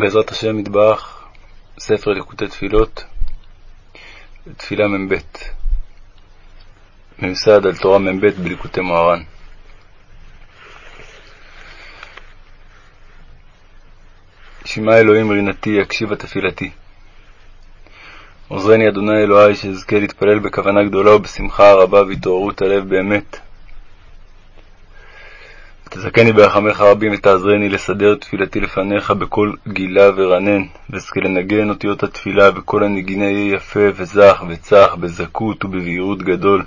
בעזרת השם יתברך, ספר ליקוטי תפילות, תפילה מ"ב, מיוסד על תורה מ"ב בליקוטי מוהר"ן. שמע אלוהים רינתי, יקשיבה תפילתי. עוזרני אדוני אלוהי, שאזכה להתפלל בכוונה גדולה ובשמחה רבה והתעוררות הלב באמת. תזכני ברחמך רבים ותעזרני לסדר תפילתי לפניך בקול גילה ורנן, ואזכה לנגן אותיות התפילה וקול הנגינה יהיה יפה וזך וצח, בזכות ובבהירות גדול.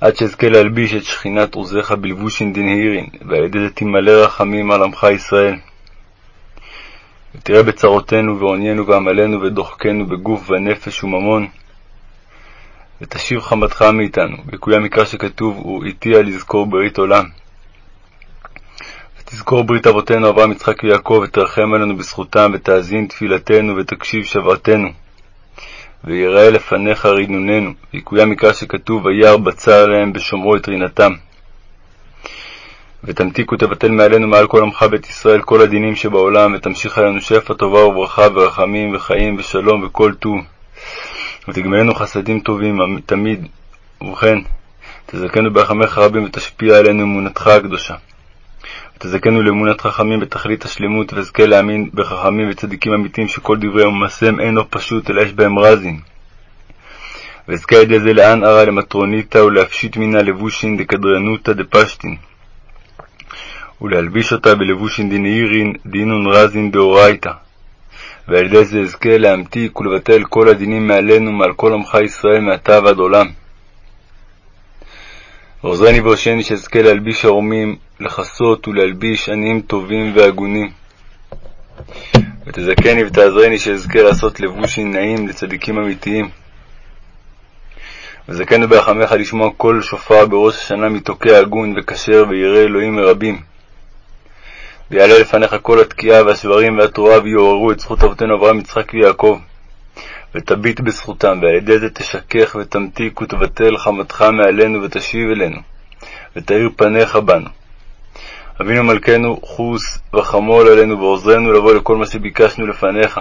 עד שאזכה להלביש את שכינת עוזיך בלבושין דנהירין, ועל ידי זה תמלא רחמים על עמך ישראל. ותראה בצרותינו ועוניינו ועמלנו ודוחקנו בגוף ונפש וממון, ותשיב חמתך מאיתנו, ויקוים מקרא שכתוב, הוא איתי לזכור ברית עולם. ותזכור ברית אבותינו אברהם, יצחק ויעקב, ותרחם עלינו בזכותם, ותאזין תפילתנו, ותקשיב שוועתנו. ויראה לפניך רינוננו, ויקוים מקרא שכתוב, וירא בצר להם בשומרו את רינתם. ותמתיק ותבטל מעלינו מעל כל עמך בית ישראל כל הדינים שבעולם, ותמשיך עלינו שפע טובה וברכה ורחמים וחיים ושלום וכל טוב. ותגמלנו חסדים טובים תמיד, ובכן, תזכנו ברחמך רבים ותשפיע עלינו אמונתך הקדושה. ותזכנו לאמונת חכמים בתכלית השלמות, ואזכה להאמין בחכמים וצדיקים אמיתים שכל דברי ומעשיהם אינו פשוט, אלא יש בהם רזין. ואזכה ידי זה לאן ארא למטרוניתא ולהפשיט מינה לבושין דקדרנותא דפשטין. ולהלביש אותה בלבושין דנאירין דינון רזין דאורייתא. ועל ידי זה אזכה להמתיק ולבטל כל הדינים מעלינו מעל כל עמך ישראל מעתה ועד עולם. ועוזרני והושעני שאזכה להלביש ערומים, לכסות ולהלביש עניים טובים והגונים. ותזכני ותעזרני שאזכה לעשות לבושין נעים לצדיקים אמיתיים. וזכנו ברחמך לשמוע קול שופר בראש השנה מתוקע הגון וכשר וירא אלוהים מרבים. ויעלה לפניך כל התקיעה והשברים והתרועה ויעוררו את זכות אבותינו אברהם, יצחק ויעקב. ותביט בזכותם, ועל ידי זה תשכך ותמתיק ותבטל חמתך מעלינו ותשיב אלינו, ותאיר פניך בנו. אבינו מלכנו, חוס וחמול עלינו ועוזרנו לבוא לכל מה שביקשנו לפניך.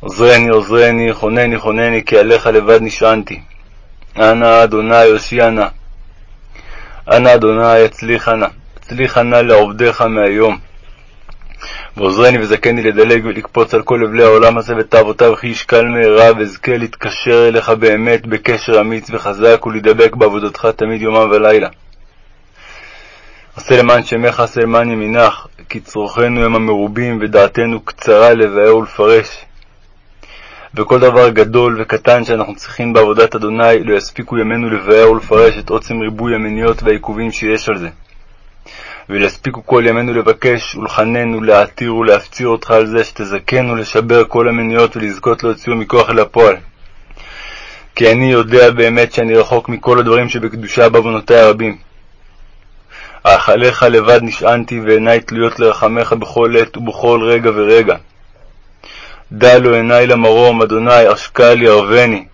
עוזרני, עוזרני, חונני, חונני, כי עליך לבד נשענתי. אנא אדוני הושיע נא. אנא אדוני הצליחה נא. הצליחה נא לעובדיך מהיום. ועוזרני וזכני לדלג ולקפוץ על כל אבלי העולם הזה ותאוותיו כי ישקל מהרה, ואזכה להתקשר אליך באמת בקשר אמיץ וחזק, ולהידבק בעבודתך תמיד יומם ולילה. עשה למען שמך, עשה למען ימינך, כי צורכנו הם המרובים, ודעתנו קצרה לבאר ולפרש. וכל דבר גדול וקטן שאנחנו צריכים בעבודת אדוני, לא יספיקו ימינו לבאר ולפרש את עוצם ריבוי המניות והעיכובים שיש על זה. ויספיקו כל ימינו לבקש ולחנן ולהתיר ולהפציר אותך על זה שתזכנו לשבר כל המניות ולזכות להוציאו מכוח אל הפועל. כי אני יודע באמת שאני רחוק מכל הדברים שבקדושה בעוונותי הרבים. אך עליך לבד נשענתי ועיניי תלויות לרחמך בכל עת ובכל רגע ורגע. דע לו עיניי למרום, אדוני עשקה לי ערבני.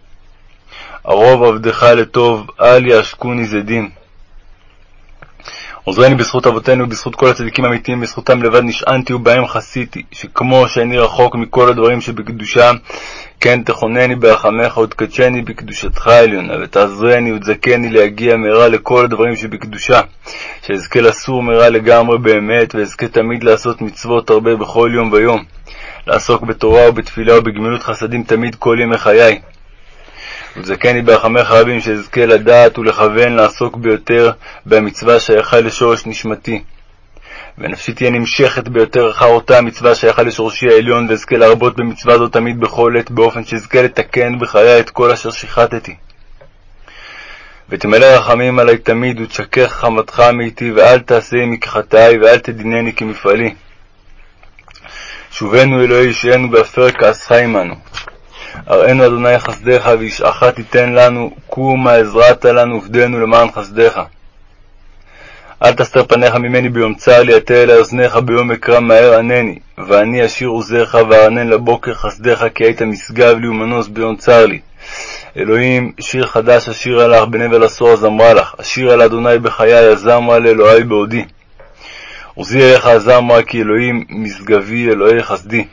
ערוב עבדך לטוב, אל יעשקוני זדים. עוזרני בזכות אבותינו ובזכות כל הצדיקים האמיתיים, בזכותם לבד נשענתי ובהם חסיתי, שכמו שאני רחוק מכל הדברים שבקדושה, כן תכונני ברחמך ותקדשני בקדושתך העליונה, ותעזרני ותזכני להגיע מהרה לכל הדברים שבקדושה, שאזכה לסור מהרה לגמרי באמת, ואזכה תמיד לעשות מצוות הרבה בכל יום ויום, לעסוק בתורה ובתפילה ובגמילות חסדים תמיד כל ימי חיי. וזכני ברחמך רבים שאזכה לדעת ולכוון לעסוק ביותר במצווה שייכה לשורש נשמתי. ונפשי תהיה נמשכת ביותר אחר אותה המצווה שייכה לשורשי העליון, ואזכה להרבות במצווה זו תמיד בכל עת, באופן שאזכה לתקן בחיי את כל אשר שיחדתי. ותמלא רחמים עלי תמיד, ותשכך חמתך מאיתי, ואל תעשה כחטאי, ואל תדינני כמפעלי. שובנו אלוהי ישענו בהפר כעסך עמנו. הראינו אדוני חסדך, וישעך תיתן לנו, קומה עזרת לנו, ופדנו למען חסדך. אל תסתר פניך ממני ביום צר לי, עטה אלי אוזניך ביום אקרא מהר ענני. ואני אשיר עוזיך ואענן לבוקר חסדך, כי היית משגב לי ומנוס ביום צר לי. אלוהים, שיר חדש אשירה לך, בנבל עשור הזמרה לך. אשירה לאדוני בחיי, הזמרה לאלוהי בעודי. עוזי עזם רק כי אלוהים משגבי אלוהי חסדי.